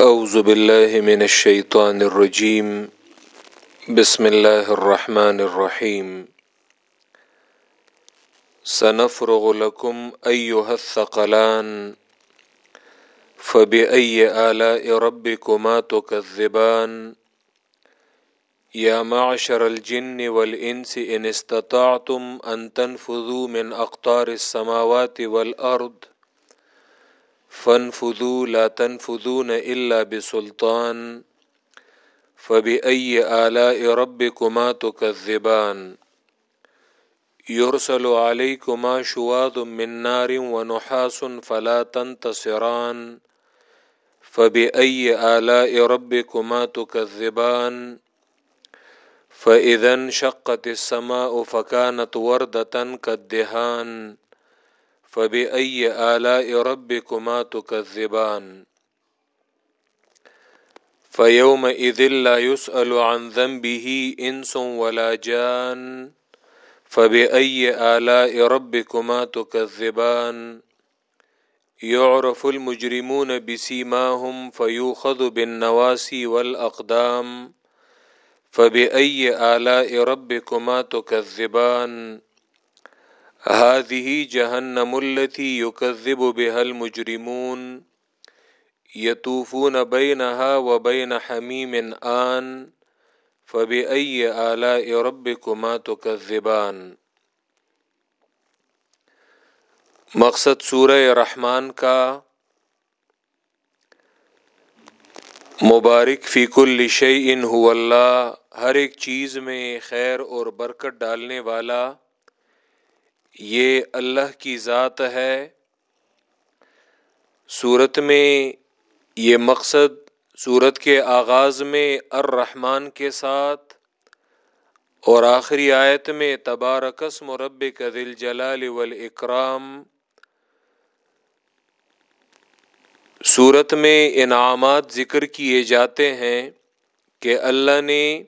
اعوذ باللہ من الشیطان الرجیم بسم اللہ الرحمن الرحیم سنفرغ لكم ایها الثقلان. فبأي آلاء ربكما تكذبان؟ يا معشر الجن والإنس إن استطعتم أن تنفذوا من أقطار السماوات والأرض فانفذوا لا تنفذون إلا بسلطان فبأي آلاء ربكما تكذبان يرسل عليكما شواظ من نار ونحاس فلا تنتصران فبأي آلاء ربكما تكذبان فإذا انشقت السماء فكانت وردة كالدهان فبأي آلاء ربكما تكذبان فيومئذ لا يسأل عن ذنبه إنس ولا جان فبأي آلاء ربكما تكذبان يعرف المجرمون بسيماهم فيوخذ بالنواسي والأقدام فبأي آلاء ربكما تكذبان هذه جهنم التي يكذب بها المجرمون. يطوفون بينها وبين حميم آن، فبأي آلاء ربكما تكذبان. مقصد سورہ رحمان کا، مبارک فی کل شیء هو اللہ، ہر ایک چیز میں خیر اور برکت ڈالنے والا یہ اللہ کی ذات ہے۔ صورت میں یہ مقصد صورت کے آغاز میں الرحمن کے ساتھ اور آخری آیت میں تبارکس مرب کا دل جلال والاکرام۔ صورت میں انعامات ذکر کیے جاتے ہیں کہ اللہ نے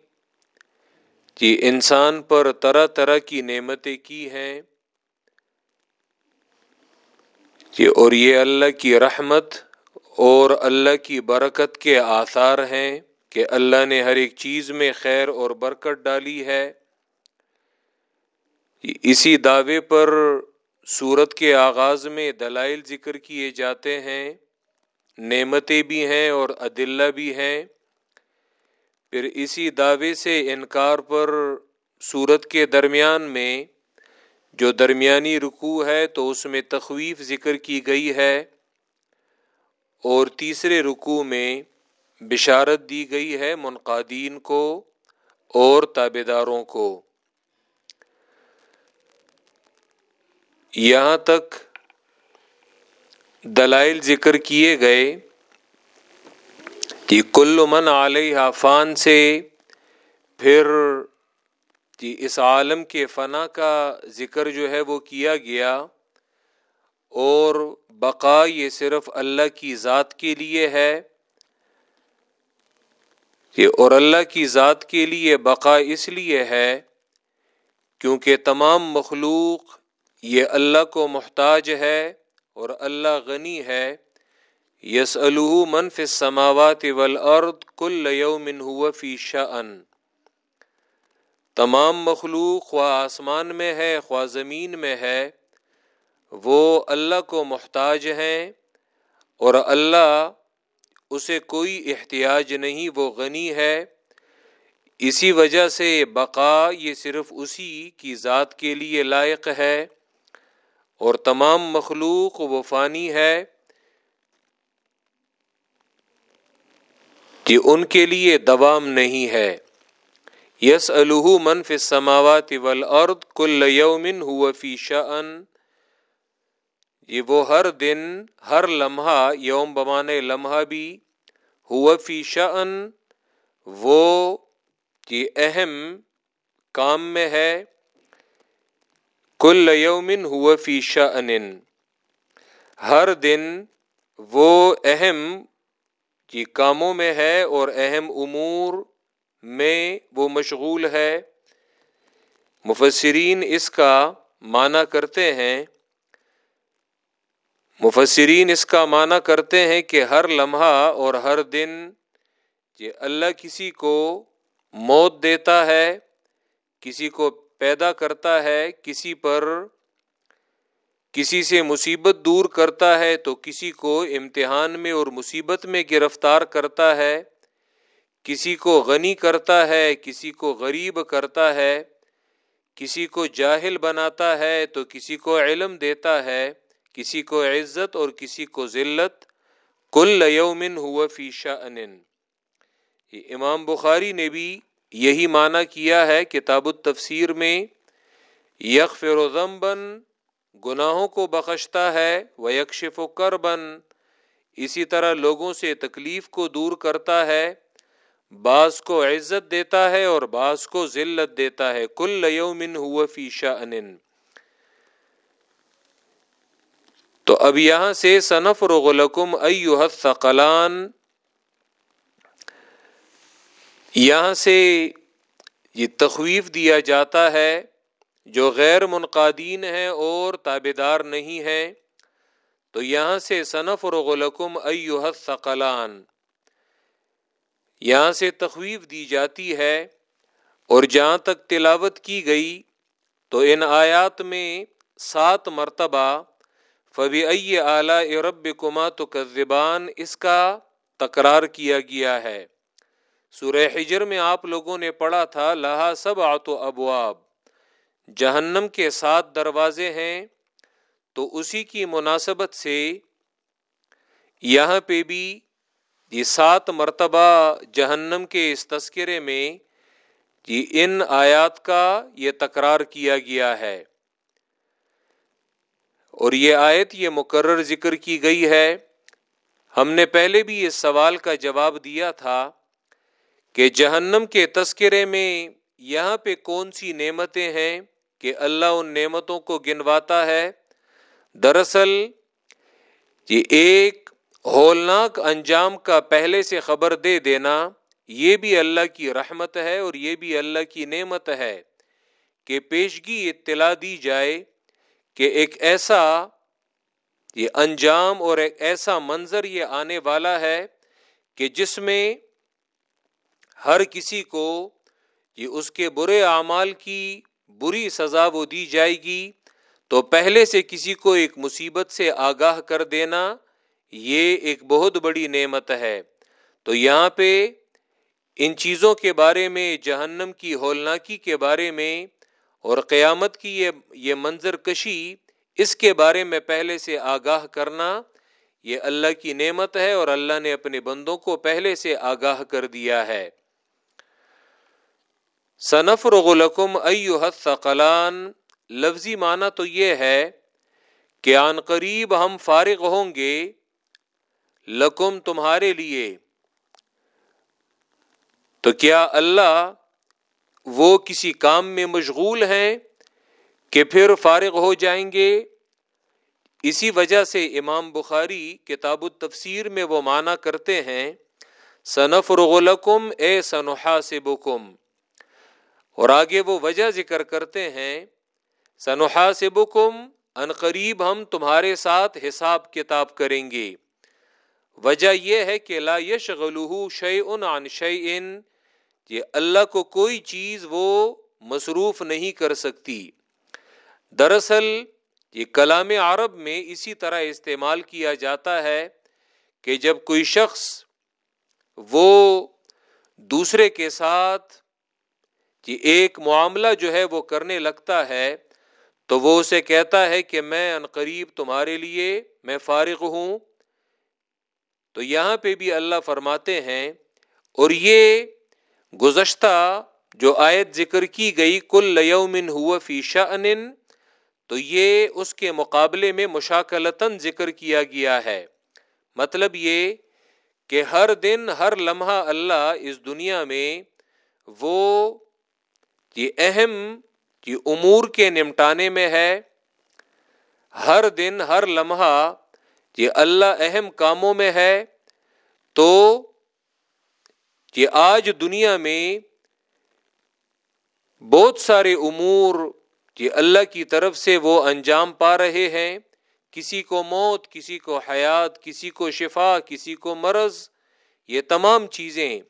کہ انسان پر طرح طرح کی نعمتیں کی ہیں۔ اور یہ اللہ کی رحمت اور اللہ کی برکت کے آثار ہیں کہ اللہ نے ہر ایک چیز میں خیر اور برکت ڈالی ہے۔ اسی دعوے پر صورت کے آغاز میں دلائل ذکر کیے جاتے ہیں۔ نعمتیں بھی ہیں اور عدلہ بھی ہیں۔ پھر اسی دعوے سے انکار پر صورت کے درمیان میں جو درمیانی رکوع ہے تو اس میں تخویف ذکر کی گئی ہے اور تیسرے رکوع میں بشارت دی گئی ہے منقادین کو اور تابے داروں کو۔ یہاں تک دلائل ذکر کیے گئے کہ کل من علیہ فان سے پھر کہ اس عالم کے فنا کا ذکر جو ہے وہ کیا گیا اور بقا یہ صرف اللہ کی ذات کے لیے ہے کہ اور اللہ کی ذات کے لیے بقا اس لیے ہے کیونکہ تمام مخلوق یہ اللہ کو محتاج ہے اور اللہ غنی ہے۔ یس منف سماوات ولعرد کل یومن ہوا فی شعن تمام مخلوق خواہ آسمان میں ہے، خواہ زمین میں ہے، وہ اللہ کو محتاج ہیں اور اللہ اسے کوئی احتیاج نہیں، وہ غنی ہے۔ اسی وجہ سے بقا یہ صرف اسی کی ذات کے لیے لائق ہے اور تمام مخلوق وہ فانی ہے کہ ان کے لیے دوام نہیں ہے۔ یس الح منف سماوات ولعرد کل یومن ہو فی شعن یہ وہ ہر دن، ہر لمحہ، یوم بمان لمحہ بھی ہوا فی شعن وہ کہ اہم کام میں ہے۔ کل یومن ہوا فی شعن ہر دن وہ اہم کی کاموں میں ہے اور اہم امور میں وہ مشغول ہے۔ مفسرین اس کا معنی کرتے ہیں۔ مفسرین اس کا معنی کرتے ہیں کہ ہر لمحہ اور ہر دن یہ اللہ کسی کو موت دیتا ہے، کسی کو پیدا کرتا ہے، کسی پر کسی سے مصیبت دور کرتا ہے تو کسی کو امتحان میں اور مصیبت میں گرفتار کرتا ہے۔ کسی کو غنی کرتا ہے، کسی کو غریب کرتا ہے، کسی کو جاہل بناتا ہے تو کسی کو علم دیتا ہے، کسی کو عزت اور کسی کو ذلت۔ کل یومن ہوا فیشا انن امام بخاری نے بھی یہی معنی کیا ہے، کتاب التفسیر میں یک فروزم بن گناہوں کو بخشتا ہے وہ یکشف و کر بن اسی طرح لوگوں سے تکلیف کو دور کرتا ہے۔ بعض کو عزت دیتا ہے اور بعض کو ذلت دیتا ہے۔ کل یومن ہوا فیشا انن تو اب یہاں سے صنف رغلکم ایوہ الثقلان۔ یہاں سے یہ تخویف دیا جاتا ہے جو غیر منقادین ہیں اور تابے دار نہیں ہیں۔ تو یہاں سے صنف رغلکم ایوہ الثقلان۔ یہاں سے تخویف دی جاتی ہے اور جہاں تک تلاوت کی گئی تو ان آیات میں سات مرتبہ فبی اعلی رب کما تو اس کا تکرار کیا گیا ہے۔ سورہ حجر میں آپ لوگوں نے پڑھا تھا لہا سب آت و ابواب جہنم کے سات دروازے ہیں، تو اسی کی مناسبت سے یہاں پہ بھی یہ سات مرتبہ جہنم کے اس تذکرے میں یہ ان آیات کا یہ تکرار کیا گیا ہے۔ اور یہ آیت، یہ مقرر ذکر کی گئی ہے۔ ہم نے پہلے بھی اس سوال کا جواب دیا تھا کہ جہنم کے تذکرے میں یہاں پہ کون سی نعمتیں ہیں کہ اللہ ان نعمتوں کو گنواتا ہے؟ دراصل یہ ایک ہولناک انجام کا پہلے سے خبر دے دینا، یہ بھی اللہ کی رحمت ہے اور یہ بھی اللہ کی نعمت ہے کہ پیشگی اطلاع دی جائے کہ ایک ایسا، یہ انجام اور ایک ایسا منظر یہ آنے والا ہے کہ جس میں ہر کسی کو یہ اس کے برے اعمال کی بری سزا وہ دی جائے گی۔ تو پہلے سے کسی کو ایک مصیبت سے آگاہ کر دینا یہ ایک بہت بڑی نعمت ہے۔ تو یہاں پہ ان چیزوں کے بارے میں، جہنم کی ہولناکی کے بارے میں اور قیامت کی یہ یہ منظر کشی، اس کے بارے میں پہلے سے آگاہ کرنا، یہ اللہ کی نعمت ہے اور اللہ نے اپنے بندوں کو پہلے سے آگاہ کر دیا ہے۔ صنف رغلکم ایو الثقلان۔ لفظی معنی تو یہ ہے کہ آن قریب ہم فارغ ہوں گے۔ لکم تمہارے لیے۔ تو کیا اللہ وہ کسی کام میں مشغول ہیں کہ پھر فارغ ہو جائیں گے؟ اسی وجہ سے امام بخاری کتاب التفسیر میں وہ معنی کرتے ہیں صنف رغلکم اے سنحا سے بکم اور آگے وہ وجہ ذکر کرتے ہیں سنحا سے بکم ان قریب ہم تمہارے ساتھ حساب کتاب کریں گے۔ وجہ یہ ہے کہ لا یش غلو شع ان شع ان یہ اللہ کو کوئی چیز وہ مصروف نہیں کر سکتی۔ دراصل یہ کلام عرب میں اسی طرح استعمال کیا جاتا ہے کہ جب کوئی شخص وہ دوسرے کے ساتھ کہ ایک معاملہ جو ہے وہ کرنے لگتا ہے، تو وہ اسے کہتا ہے کہ میں ان قریب تمہارے لیے، میں فارغ ہوں۔ تو یہاں پہ بھی اللہ فرماتے ہیں، اور یہ گزشتہ جو آیت ذکر کی گئی، کل یومن ہوا فیشا ان تو یہ اس کے مقابلے میں مشاکلتاً ذکر کیا گیا ہے۔ مطلب یہ کہ ہر دن، ہر لمحہ اللہ اس دنیا میں وہ یہ اہم، یہ امور کے نمٹانے میں ہے۔ ہر دن، ہر لمحہ یہ اللہ اہم کاموں میں ہے، تو یہ آج دنیا میں بہت سارے امور یہ اللہ کی طرف سے وہ انجام پا رہے ہیں۔ کسی کو موت، کسی کو حیات، کسی کو شفا، کسی کو مرض، یہ تمام چیزیں۔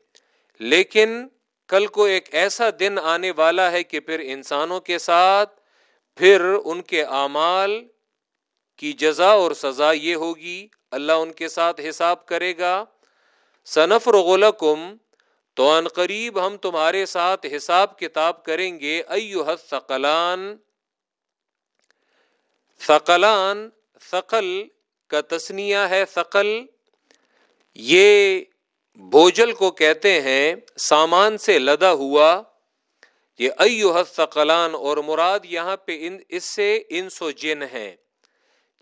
لیکن کل کو ایک ایسا دن آنے والا ہے کہ پھر انسانوں کے ساتھ، پھر ان کے اعمال کی جزا اور سزا یہ ہوگی، اللہ ان کے ساتھ حساب کرے گا۔ صنف رغلکم تو ان قریب ہم تمہارے ساتھ حساب کتاب کریں گے۔ ایوہ ثقلان ثقلان، ثقل کا تسنیہ ہے، ثقل۔ یہ بوجل کو کہتے ہیں، سامان سے لدا ہوا۔ یہ ایوہ ثقلان اور مراد یہاں پہ ان، اس سے انس و جن ہے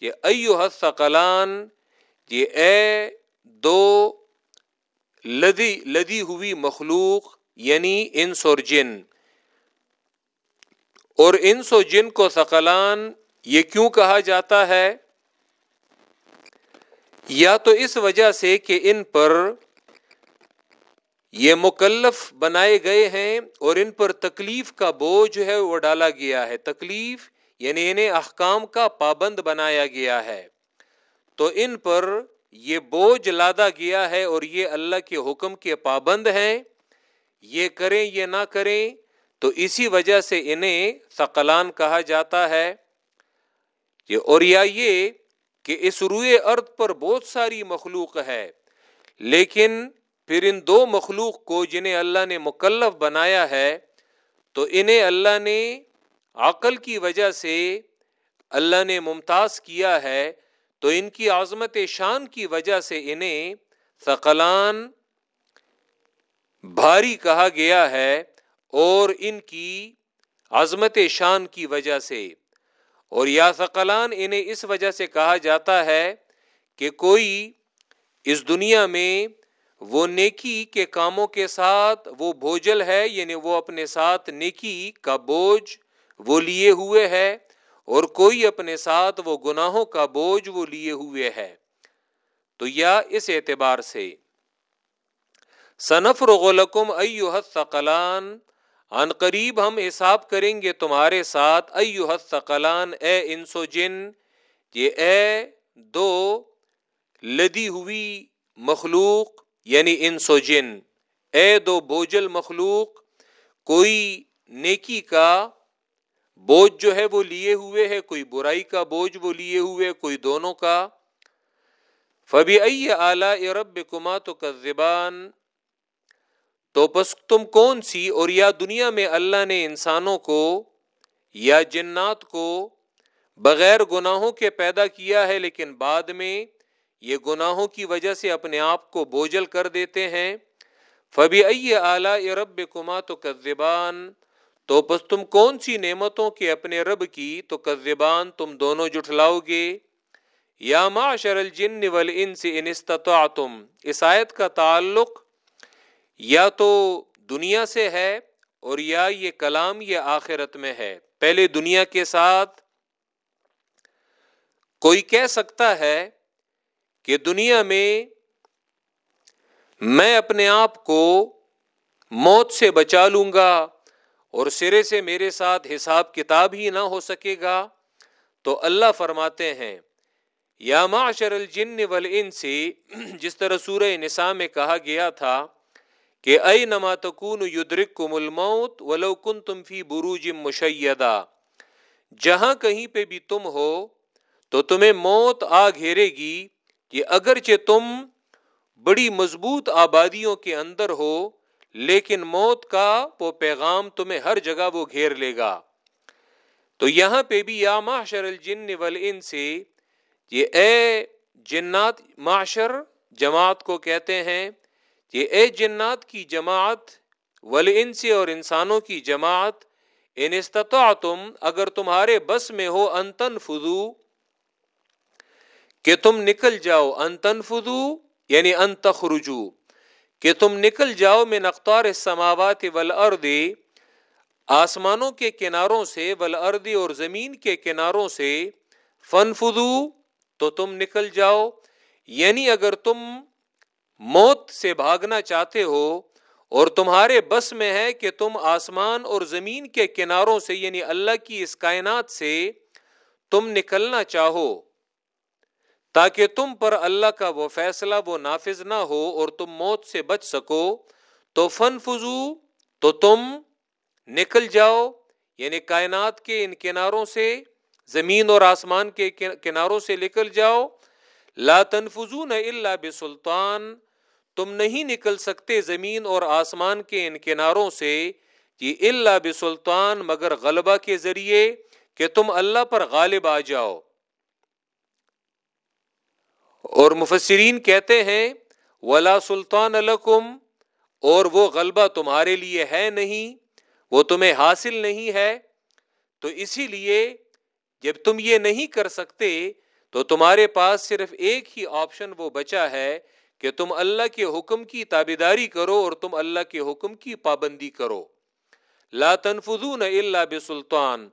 یہ ایوہ ثقلان یہ اے دو لدی لدی ہوئی مخلوق یعنی انس اور جن۔ اور انس و جن کو ثقلان، یہ کیوں کہا جاتا ہے؟ یا تو اس وجہ سے کہ ان پر یہ مکلف بنائے گئے ہیں اور ان پر تکلیف کا بوجھ ہے، وہ ڈالا گیا ہے۔ تکلیف یعنی انہیں احکام کا پابند بنایا گیا ہے۔ تو ان پر یہ بوجھ لادا گیا ہے اور یہ اللہ کے حکم کے پابند ہیں۔ یہ کریں یہ نہ کریں، تو اسی وجہ سے انہیں ثقلان کہا جاتا ہے۔ اور یا یہ کہ اس روئے ارد پر بہت ساری مخلوق ہے، لیکن پھر ان دو مخلوق کو جنہیں اللہ نے مکلف بنایا ہے، تو انہیں اللہ نے عقل کی وجہ سے اللہ نے ممتاز کیا ہے، تو ان کی عظمت شان کی وجہ سے انہیں ثقلان بھاری کہا گیا ہے اور ان کی عظمت شان کی وجہ سے۔ اور یا ثقلان انہیں اس وجہ سے کہا جاتا ہے کہ کوئی اس دنیا میں وہ نیکی کے کاموں کے ساتھ، وہ بوجھل ہے یعنی وہ اپنے ساتھ نیکی کا بوجھ وہ لیے ہوئے ہے اور کوئی اپنے ساتھ وہ گناہوں کا بوجھ وہ لیے ہوئے ہے۔ تو یا اس اعتبار سے صنف رغلکم ایوہ الثقلان، ان قریب ہم حساب کریں گے تمہارے ساتھ ایوہ الثقلان، اے انسو جن، یہ اے دو لدی ہوئی مخلوق یعنی انسو جن، اے دو بوجل مخلوق، کوئی نیکی کا بوجھ جو ہے وہ لیے ہوئے ہے، کوئی برائی کا بوجھ وہ لیے ہوئے، کوئی دونوں کا۔ فبی اعلی رب کما تو زبان تو بس تم کون سی اور یا دنیا میں اللہ نے انسانوں کو یا جنات کو بغیر گناہوں کے پیدا کیا ہے، لیکن بعد میں یہ گناہوں کی وجہ سے اپنے آپ کو بوجھل کر دیتے ہیں۔ فبی اعلی رب کما تو کذبان تو بس تم کون سی نعمتوں کے اپنے رب کی تو کذبان تم دونوں جٹلاؤ گے؟ یا معاشر الجن والانس ان استطعتم؟ اس آیت کا تعلق یا تو دنیا سے ہے اور یا یہ کلام یہ آخرت میں ہے۔ پہلے دنیا کے ساتھ کوئی کہہ سکتا ہے کہ دنیا میں میں اپنے آپ کو موت سے بچا لوں گا۔ اور سرے سے میرے ساتھ حساب کتاب ہی نہ ہو سکے گا؟ تو اللہ فرماتے ہیں، یا معشر الجن والانس، جس طرح سورہ نساء میں کہا گیا تھا کہ اے نما تکون یدرککم الموت ولو کنتم فی بروج مشیدہ۔ جہاں کہیں پہ بھی تم ہو تو تمہیں موت آ گھیرے گی کہ اگرچہ تم بڑی مضبوط آبادیوں کے اندر ہو لیکن موت کا وہ پیغام تمہیں ہر جگہ وہ گھیر لے گا۔ تو یہاں پہ بھی یا معاشر الجن والانس سے یہ اے جنات معاشر جماعت کو کہتے ہیں، یہ اے جنات کی جماعت، والانس اور انسانوں کی جماعت، ان استطعتم، اگر تمہارے بس میں ہو انتن فضو کہ تم نکل جاؤ انتن فضو یعنی انتخرجو کہ تم نکل جاؤ میں نختار السماوات والارض، آسمانوں کے کناروں سے، والارض اور زمین کے کناروں سے فنفدو تو تم نکل جاؤ۔ یعنی اگر تم موت سے بھاگنا چاہتے ہو اور تمہارے بس میں ہے کہ تم آسمان اور زمین کے کناروں سے یعنی اللہ کی اس کائنات سے، تم نکلنا چاہو۔ تاکہ تم پر اللہ کا وہ فیصلہ، وہ نافذ نہ ہو اور تم موت سے بچ سکو، تو فن فضو تو تم نکل جاؤ یعنی کائنات کے ان کناروں سے، زمین اور آسمان کے کناروں سے نکل جاؤ۔ لا تنفذون الا بسلطان۔ تم نہیں نکل سکتے زمین اور آسمان کے ان کناروں سے جی، یہ اللہ بسلطان، مگر غلبہ کے ذریعے کہ تم اللہ پر غالب آ جاؤ۔ اور مفسرین کہتے ہیں، ولا سلطان الکم اور وہ غلبہ تمہارے لیے ہے نہیں، وہ تمہیں حاصل نہیں ہے۔ تو اسی لیے جب تم یہ نہیں کر سکتے، تو تمہارے پاس صرف ایک ہی آپشن وہ بچا ہے کہ تم اللہ کے حکم کی تابیداری کرو اور تم اللہ کے حکم کی پابندی کرو۔ لا تنفذون الا بسلطان۔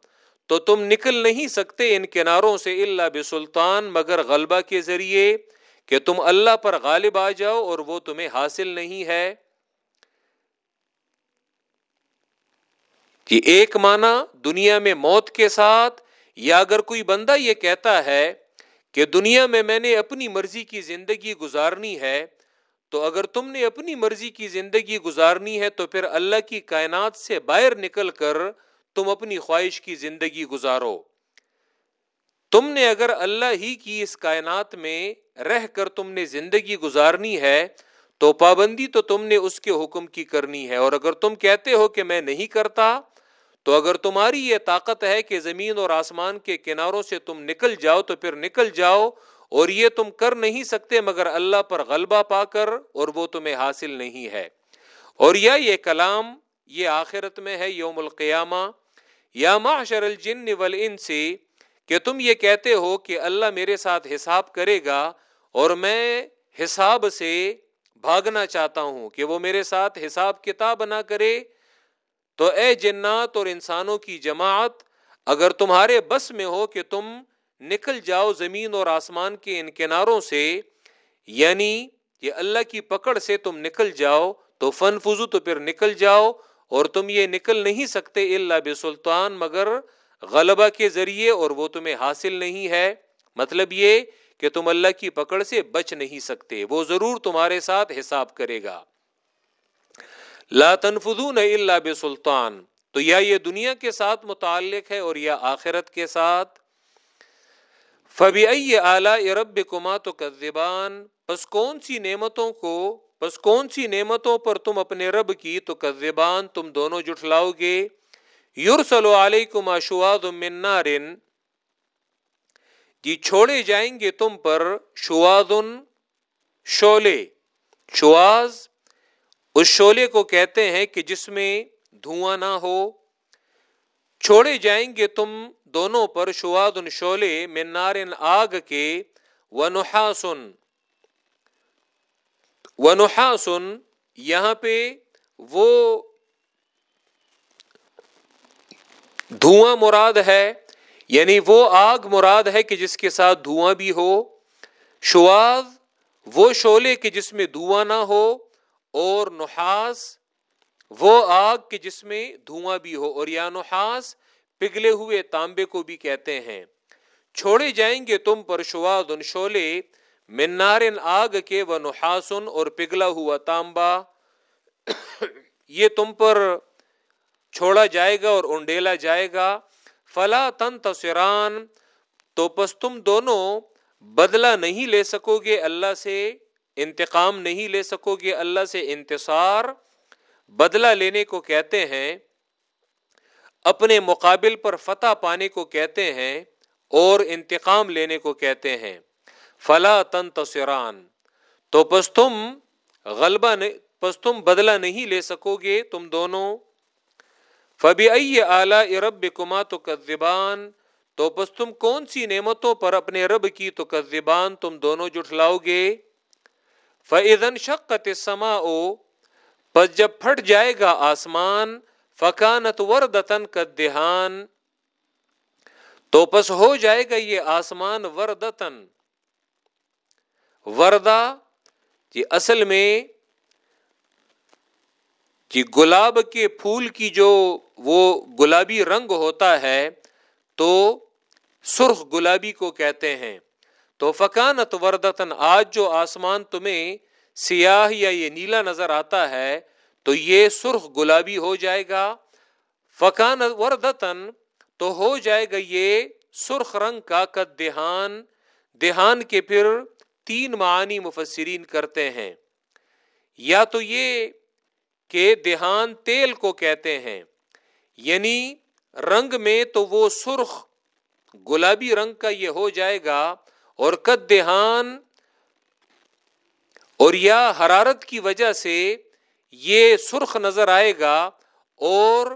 تو تم نکل نہیں سکتے ان کناروں سے اللہ بسلطان مگر غلبہ کے ذریعے کہ تم اللہ پر غالب آ جاؤ اور وہ تمہیں حاصل نہیں ہے۔ کہ ایک معنی دنیا میں موت کے ساتھ، یا اگر کوئی بندہ یہ کہتا ہے کہ دنیا میں میں نے اپنی مرضی کی زندگی گزارنی ہے، تو اگر تم نے اپنی مرضی کی زندگی گزارنی ہے تو پھر اللہ کی کائنات سے باہر نکل کر تم اپنی خواہش کی زندگی گزارو۔ تم نے اگر اللہ ہی کی اس کائنات میں رہ کر تم نے زندگی گزارنی ہے، تو پابندی تو تم نے اس کے حکم کی کرنی ہے۔ اور اگر تم کہتے ہو کہ میں نہیں کرتا، تو اگر تمہاری یہ طاقت ہے کہ زمین اور آسمان کے کناروں سے تم نکل جاؤ، تو پھر نکل جاؤ۔ اور یہ تم کر نہیں سکتے مگر اللہ پر غلبہ پا کر، اور وہ تمہیں حاصل نہیں ہے۔ اور یا یہ کلام یہ آخرت میں ہے، یوم القیامہ یا معشر الجن والانس، کہ تم یہ کہتے ہو کہ اللہ میرے ساتھ حساب کرے گا اور میں حساب سے بھاگنا چاہتا ہوں کہ وہ میرے ساتھ حساب کتاب نہ کرے۔ تو اے جنات اور انسانوں کی جماعت، اگر تمہارے بس میں ہو کہ تم نکل جاؤ زمین اور آسمان کے ان کناروں سے یعنی یہ اللہ کی پکڑ سے تم نکل جاؤ، تو فن فضو تو پھر نکل جاؤ اور تم یہ نکل نہیں سکتے اللہ بے سلطان مگر غلبہ کے ذریعے، اور وہ تمہیں حاصل نہیں ہے۔ مطلب یہ کہ تم اللہ کی پکڑ سے بچ نہیں سکتے، وہ ضرور تمہارے ساتھ حساب کرے گا۔ لا تنفذون الا بسلطان، تو یا یہ دنیا کے ساتھ متعلق ہے اور یا آخرت کے ساتھ؟ فبی اعلی رب کما تو کذبان بس کون سی نعمتوں کو بس کون سی نعمتوں پر تم اپنے رب کی تو کذبان تم دونوں جٹلاؤ گے؟ یورسل علیکم اشواد من نار۔ جی چھوڑے جائیں گے تم پر شواد شولے۔ شواز اس شولے کو کہتے ہیں کہ جس میں دھواں نہ ہو۔ چھوڑے جائیں گے تم دونوں پر شواد ان شولے میں نارن آگ کے ونحاسن ونحاسن یہاں پہ وہ دھواں مراد ہے یعنی وہ آگ مراد ہے کہ جس کے ساتھ دھواں بھی ہو، شواد وہ شولے کے جس میں دھواں نہ ہو، اور نحاس وہ آگ کے جس میں دھواں بھی ہو، اور یا نحاس پگھلے ہوئے تانبے کو بھی کہتے ہیں، چھوڑے جائیں گے تم پر شواد ان شولے منارن آگ کے و نحاسن اور پگھلا ہوا تانبا۔ یہ تم پر چھوڑا جائے گا اور انڈیلا جائے گا۔ فلا تن تصران تو پس تم دونوں بدلہ نہیں لے سکو گے اللہ سے انتقام نہیں لے سکو گے اللہ سے انتصار۔ بدلہ لینے کو کہتے ہیں اپنے مقابل پر فتح پانے کو کہتے ہیں اور انتقام لینے کو کہتے ہیں۔ فلا تن تصران تو پس تم غلبہ پس تم بدلہ نہیں لے سکو گے تم دونوں۔ فبی اعلی رب کما تو تو پس تم کون سی نعمتوں پر اپنے رب کی تو کذبان تم دونوں جٹلاؤ گے فعزن شقت سما او پس جب پھٹ جائے گا آسمان فکانت وردتن کا دہان تو پس ہو جائے گا یہ آسمان وردتن۔ وردا جی اصل میں جی گلاب کے پھول کی جو وہ گلابی رنگ ہوتا ہے تو سرخ گلابی کو کہتے ہیں۔ تو فکانت وردتن آج جو آسمان تمہیں سیاہ یا یہ نیلا نظر آتا ہے تو یہ سرخ گلابی ہو جائے گا۔ فکان وردتن تو ہو جائے گا یہ سرخ رنگ کا کد دہان۔ دہان کے پھر تین معنی مفسرین کرتے ہیں۔ یا تو یہ کہ دہان تیل کو کہتے ہیں یعنی رنگ میں تو وہ سرخ گلابی رنگ کا یہ ہو جائے گا اور کد دہان اور یا حرارت کی وجہ سے یہ سرخ نظر آئے گا اور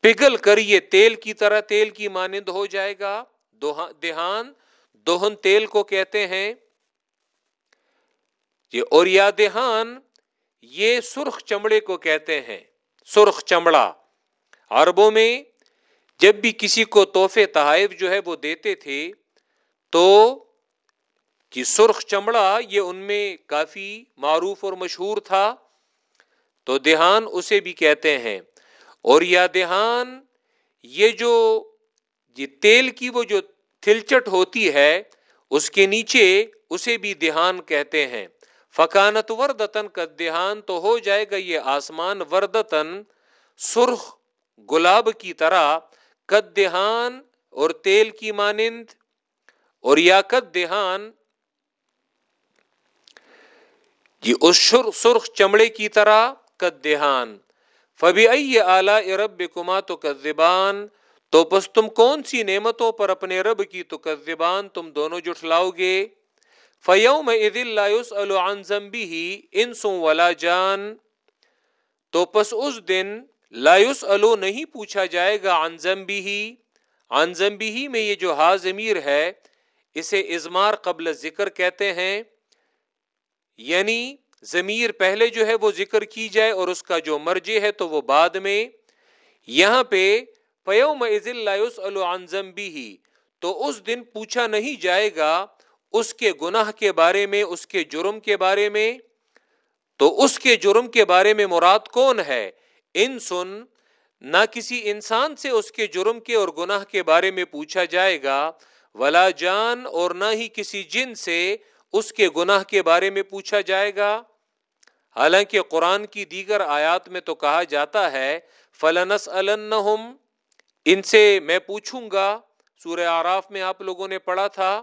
پگھل کر یہ تیل کی طرح تیل کی مانند ہو جائے گا۔ دہان دوہن تیل کو کہتے ہیں۔ یہ اور یا دہان یہ سرخ چمڑے کو کہتے ہیں۔ سرخ چمڑا۔ عربوں میں جب بھی کسی کو تحفے تحائف جو ہے وہ دیتے تھے تو کہ سرخ چمڑا یہ ان میں کافی معروف اور مشہور تھا۔ تو دہان اسے بھی کہتے ہیں۔ اور یا دہان یہ جو یہ تیل کی وہ جو تھلچٹ ہوتی ہے، اس کے نیچے اسے بھی دہان کہتے ہیں۔ فکانت وردتن کا دہان تو ہو جائے گا یہ آسمان وردتن۔ سرخ گلاب کی طرح کد دہان اور تیل کی مانند۔ اور یا کد دہان یہ جی اس سرخ چمڑے کی طرح کد دہان فبی اعلی رب کما تو کذبان تو بس تم کون سی نعمتوں پر اپنے رب کی تو کذبان تم دونوں جٹلاؤ گے؟ فیوم عید اللہ عن ذنبی ہی انسوں ولا جان۔ تو پس اس دن لایوس الو نہیں پوچھا جائے گا عن ذنبی ہی عن ذنبی ہی میں یہ جو ہا ضمیر ہے، اسے ازمار قبل ذکر کہتے ہیں۔ یعنی ضمیر پہلے جو ہے وہ ذکر کی جائے اور اس کا جو مرجے ہے تو وہ بعد میں، یہاں پہ پیوم عز اللہ ہی تو اس دن پوچھا نہیں جائے گا اس کے گناہ کے بارے میں، اس کے جرم کے بارے میں۔ تو اس کے جرم کے بارے میں مراد کون ہے؟ ان سن نہ کسی انسان سے اس کے جرم کے اور گناہ کے بارے میں پوچھا جائے گا، ولا جان اور نہ ہی کسی جن سے اس کے گناہ کے بارے میں پوچھا جائے گا۔ حالانکہ قرآن کی دیگر آیات میں تو کہا جاتا ہے فلنس ان سے میں پوچھوں گا، سورہ آراف میں آپ لوگوں نے پڑھا تھا،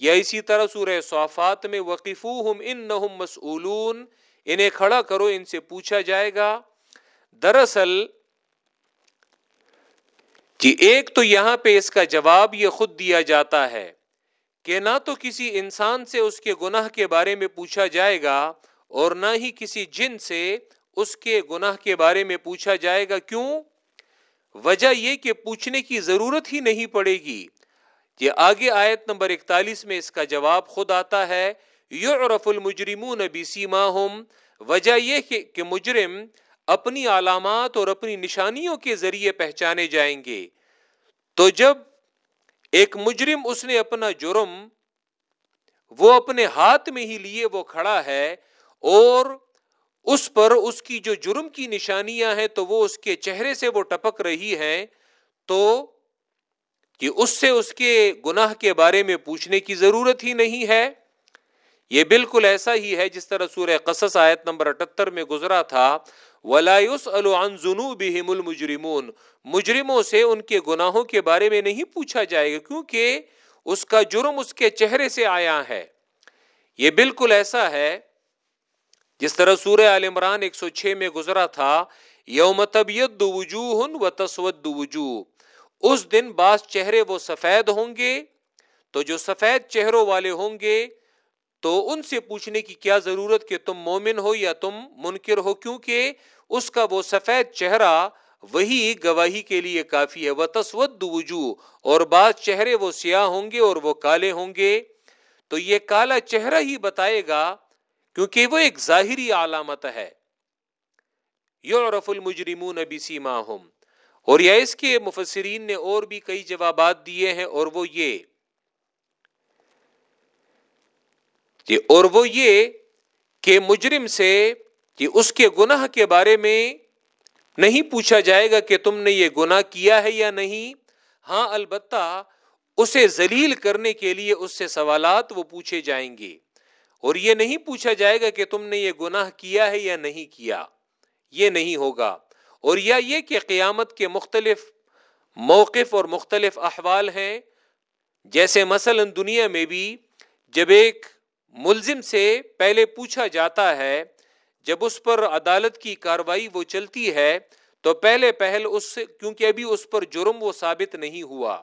یا اسی طرح سورہ صوفات میں وقف ان مسئولون، انہیں کھڑا کرو، ان سے پوچھا جائے گا۔ دراصل جی ایک تو یہاں پہ اس کا جواب یہ خود دیا جاتا ہے کہ نہ تو کسی انسان سے اس کے گناہ کے بارے میں پوچھا جائے گا اور نہ ہی کسی جن سے اس کے گناہ کے بارے میں پوچھا جائے گا۔ کیوں؟ وجہ یہ کہ پوچھنے کی ضرورت ہی نہیں پڑے گی۔ یہ آگے آیت نمبر اکتالیس میں اس کا جواب خود آتا ہے۔ یعرف المجرمون بسیماہم۔ وجہ یہ کہ مجرم اپنی علامات اور اپنی نشانیوں کے ذریعے پہچانے جائیں گے۔ تو جب ایک مجرم اس نے اپنا جرم وہ اپنے ہاتھ میں ہی لیے وہ کھڑا ہے اور اس پر اس کی جو جرم کی نشانیاں ہیں تو وہ اس کے چہرے سے وہ ٹپک رہی ہیں تو کہ اس سے اس کے گناہ کے بارے میں پوچھنے کی ضرورت ہی نہیں ہے۔ یہ بالکل ایسا ہی ہے جس طرح سورہ قصص آیت نمبر اٹھتر میں گزرا تھا۔ ولایوس العنزنو بہم المجرمون۔ مجرموں سے ان کے گناہوں کے بارے میں نہیں پوچھا جائے گا کیونکہ اس کا جرم اس کے چہرے سے آیا ہے۔ یہ بالکل ایسا ہے جس طرح سورہ عال عمران ایک سو چھ میں گزرا تھا، یوم طبیت وجوہ و تسود وجوہ۔ اس دن بعض چہرے وہ سفید ہوں گے۔ تو جو سفید چہروں والے ہوں گے، تو ان سے پوچھنے کی کیا ضرورت کہ تم مومن ہو یا تم منکر ہو؟ کیونکہ اس کا وہ سفید چہرہ وہی گواہی کے لیے کافی ہے۔ وہ تسود وجوہ۔ اور بعض چہرے وہ سیاہ ہوں گے اور وہ کالے ہوں گے۔ تو یہ کالا چہرہ ہی بتائے گا کیونکہ وہ ایک ظاہری علامت ہے۔ یعرف المجرمون بسیماہم۔ اور یا اس کے مفسرین نے اور بھی کئی جوابات دیے ہیں اور وہ یہ اور وہ یہ کہ مجرم سے کہ اس کے گناہ کے بارے میں نہیں پوچھا جائے گا کہ تم نے یہ گناہ کیا ہے یا نہیں۔ ہاں البتہ اسے ذلیل کرنے کے لیے اس سے سوالات وہ پوچھے جائیں گے۔ اور یہ نہیں پوچھا جائے گا کہ تم نے یہ گناہ کیا ہے یا نہیں کیا، یہ نہیں ہوگا۔ اور یا یہ کہ قیامت کے مختلف موقف اور مختلف احوال ہیں، جیسے مثلا دنیا میں بھی جب ایک ملزم سے پہلے پوچھا جاتا ہے، جب اس پر عدالت کی کاروائی وہ چلتی ہے، تو پہلے پہل اس سے کیونکہ ابھی اس پر جرم وہ ثابت نہیں ہوا،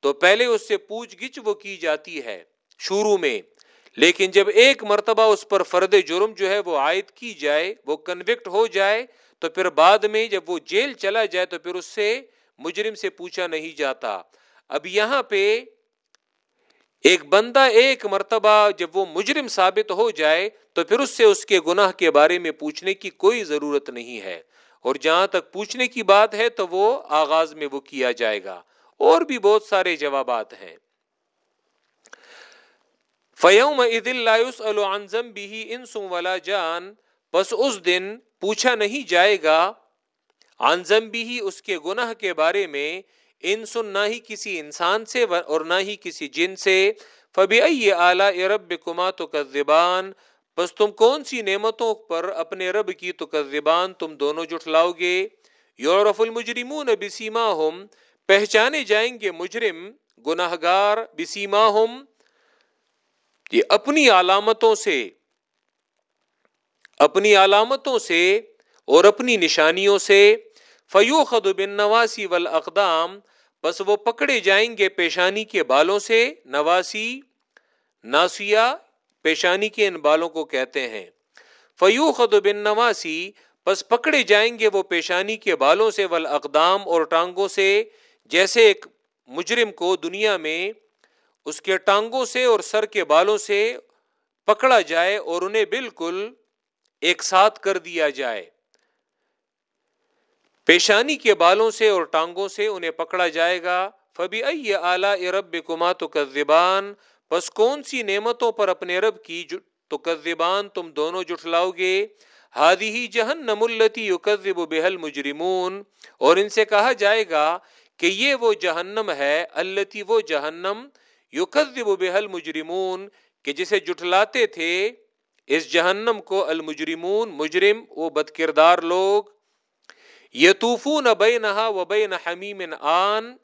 تو پہلے اس سے پوچھ گچھ وہ کی جاتی ہے۔ شروع میں لیکن جب ایک مرتبہ اس پر فرد جرم جو ہے وہ عائد کی جائے، وہ کنوکٹ ہو جائے، تو پھر بعد میں جب وہ جیل چلا جائے، تو پھر اس سے مجرم سے پوچھا نہیں جاتا۔ اب یہاں پہ ایک بندہ ایک مرتبہ جب وہ مجرم ثابت ہو جائے، تو پھر اس سے اس کے گناہ کے بارے میں پوچھنے کی کوئی ضرورت نہیں ہے۔ اور جہاں تک پوچھنے کی بات ہے، تو وہ آغاز میں وہ کیا جائے گا۔ اور بھی بہت سارے جوابات ہیں۔ فیوم عید اللہ بھی انسم والا جان، بس اس دن پوچھا نہیں جائے گا انزم بھی اس کے گناہ کے بارے میں ان سن نہ ہی کسی انسان سے اور نہ ہی کسی جن سے۔ فبی اعلی رب کما تو زبان بس تم کون سی نعمتوں پر اپنے رب کی تو زبان تم دونوں جٹلاؤ گے؟ یورف المجرمون بسیما ہم پہچانے جائیں گے مجرم گناہ گار بسیما ہم یہ اپنی علامتوں سے، اپنی علامتوں سے اور اپنی نشانیوں سے فیو خد بن نواسی ول اقدام بس وہ پکڑے جائیں گے پیشانی کے بالوں سے۔ نواسی ناسیا پیشانی کے ان بالوں کو کہتے ہیں۔ فیو خد بن نواسی بس پکڑے جائیں گے وہ پیشانی کے بالوں سے۔ ول اقدام اور ٹانگوں سے، جیسے ایک مجرم کو دنیا میں اس کے ٹانگوں سے اور سر کے بالوں سے پکڑا جائے اور انہیں بالکل ایک ساتھ کر دیا جائے۔ پیشانی کے بالوں سے اور ٹانگوں سے انہیں پکڑا جائے گا۔ فبی اعلی رب کما تو کزبان بس کون سی نعمتوں پر اپنے رب کی تو کزبان تم دونوں جٹلاؤ گے؟ ہادی ہی جہنم التی یو بحل مجرمون اور ان سے کہا جائے گا کہ یہ وہ جہنم ہے التی وہ جہنم یو بحل مجرمون کہ جسے جٹلاتے تھے، اس جہنم کو المجرمون، مجرم وہ بد کردار لوگ۔ یتوفون بینہا و بین حمیم آن۔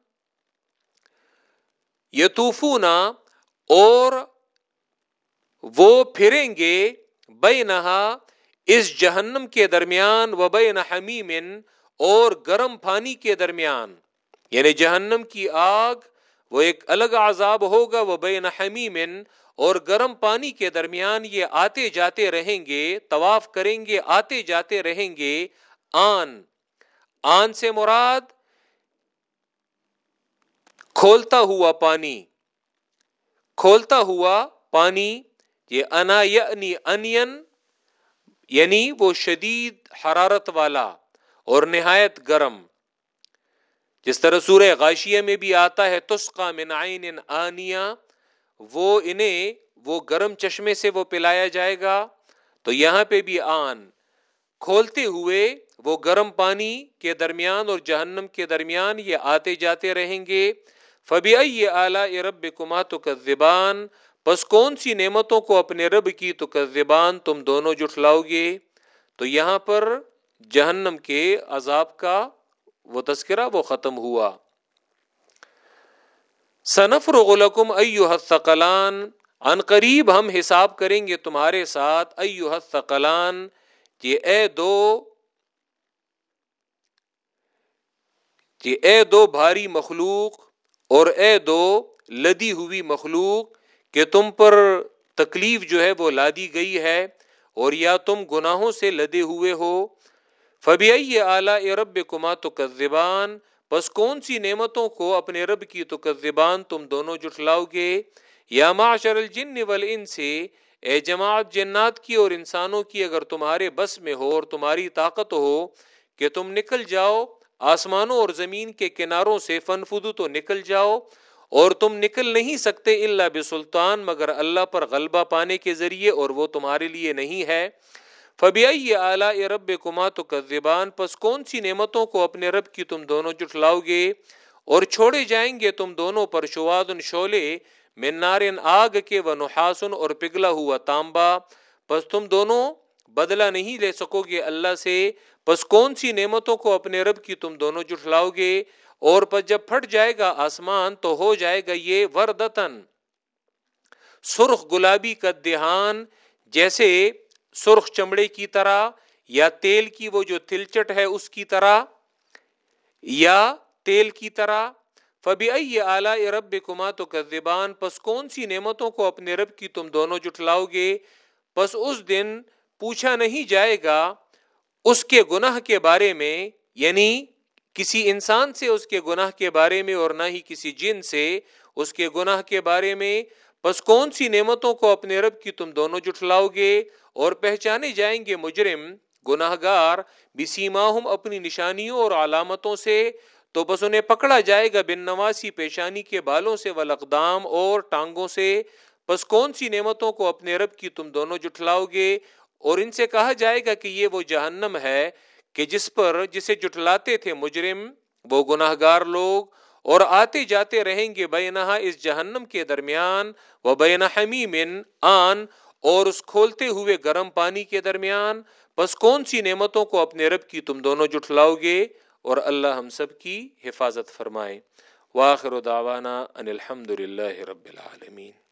یتوفون اور وہ پھریں گے بینہا اس جہنم کے درمیان، و بین حمیم، اور گرم پانی کے درمیان۔ یعنی جہنم کی آگ وہ ایک الگ عذاب ہوگا، وہ بین حمیم اور گرم پانی کے درمیان یہ آتے جاتے رہیں گے، طواف کریں گے، آتے جاتے رہیں گے، آن۔ آن سے مراد کھولتا ہوا پانی۔ کھولتا ہوا پانی، یہ انا یعنی انین یعنی وہ شدید حرارت والا اور نہایت گرم۔ جس طرح سورہ غاشیہ میں بھی آتا ہے تسقا من عین آنیا وہ انہیں، وہ گرم چشمے سے وہ پلایا جائے گا۔ تو یہاں پہ بھی آن کھولتے ہوئے وہ گرم پانی کے درمیان اور جہنم کے درمیان یہ آتے جاتے رہیں گے۔ فبی اعلی رب کما تو زبان بس کون سی نعمتوں کو اپنے رب کی تو زبان تم دونوں جٹلاؤ گے؟ تو یہاں پر جہنم کے عذاب کا وہ تذکرہ وہ ختم ہوا۔ سنفر غلکم ایو حسقلان ان قریب ہم حساب کریں گے تمہارے ساتھ ایو حسقلان کہ اے دو، کہ اے دو بھاری مخلوق اور اے دو لدی ہوئی مخلوق، کہ تم پر تکلیف جو ہے وہ لادی گئی ہے، اور یا تم گناہوں سے لدے ہوئے ہو فبی اعلی رب کما تو کزبان بس کون سی نعمتوں کو اپنے رب کی تو کزبان تم دونوں جٹلاؤ گے؟ یا معاشر الجن والانس، اے جماعت جنات کی اور انسانوں کی اگر تمہارے بس میں ہو اور تمہاری طاقت ہو کہ تم نکل جاؤ، آسمانوں اور زمین کے کناروں سے فن فدو تو نکل جاؤ اور تم نکل نہیں سکتے اللہ بسلطان مگر اللہ پر غلبہ پانے کے ذریعے اور وہ تمہارے لیے نہیں ہے۔ فبی اعلی رب کما تو کزبان پس کون سی نعمتوں کو اپنے رب کی تم دونوں جٹلاؤ گے اور چھوڑے جائیں گے تم دونوں پر شواد شولے منارن آگ کے و نحاسن اور پگھلا ہوا تانبا۔ پس تم دونوں بدلہ نہیں لے سکو گے اللہ سے۔ پس کون سی نعمتوں کو اپنے رب کی تم دونوں جٹلاؤ گے اور پس جب پھٹ جائے گا آسمان تو ہو جائے گا یہ وردتن سرخ گلابی کا دہان، جیسے سرخ چمڑے کی طرح یا تیل کی وہ جو تلچٹ ہے اس کی طرح یا تیل کی طرح فبی اعلی رب کما تو کذبان پس کون سی نعمتوں کو اپنے رب کی تم دونوں جٹلاؤ گے؟ پس اس دن پوچھا نہیں جائے گا اس کے گناہ کے بارے میں یعنی کسی انسان سے اس کے گناہ کے بارے میں اور نہ ہی کسی جن سے اس کے گناہ کے بارے میں بس کون سی نعمتوں کو اپنے رب کی تم دونوں جٹلاؤ گے؟ اور پہچانے جائیں گے مجرم گناہ گار بسیماہم اپنی نشانیوں اور علامتوں سے، تو بس انہیں پکڑا جائے گا بن نواسی پیشانی کے بالوں سے ولقدام اور ٹانگوں سے۔ بس کون سی نعمتوں کو اپنے رب کی تم دونوں جٹلاؤ گے؟ اور ان سے کہا جائے گا کہ یہ وہ جہنم ہے کہ جس پر، جسے جٹلاتے تھے مجرم، وہ گناہ گار لوگ اور آتے جاتے رہیں گے بے اس جہنم کے درمیان۔ وہ بے حمیم آن اور اس کھولتے ہوئے گرم پانی کے درمیان، بس کون سی نعمتوں کو اپنے رب کی تم دونوں جٹلاؤ گے اور اللہ ہم سب کی حفاظت فرمائے۔ واخر دعوانا ان الحمد للہ رب العالمین۔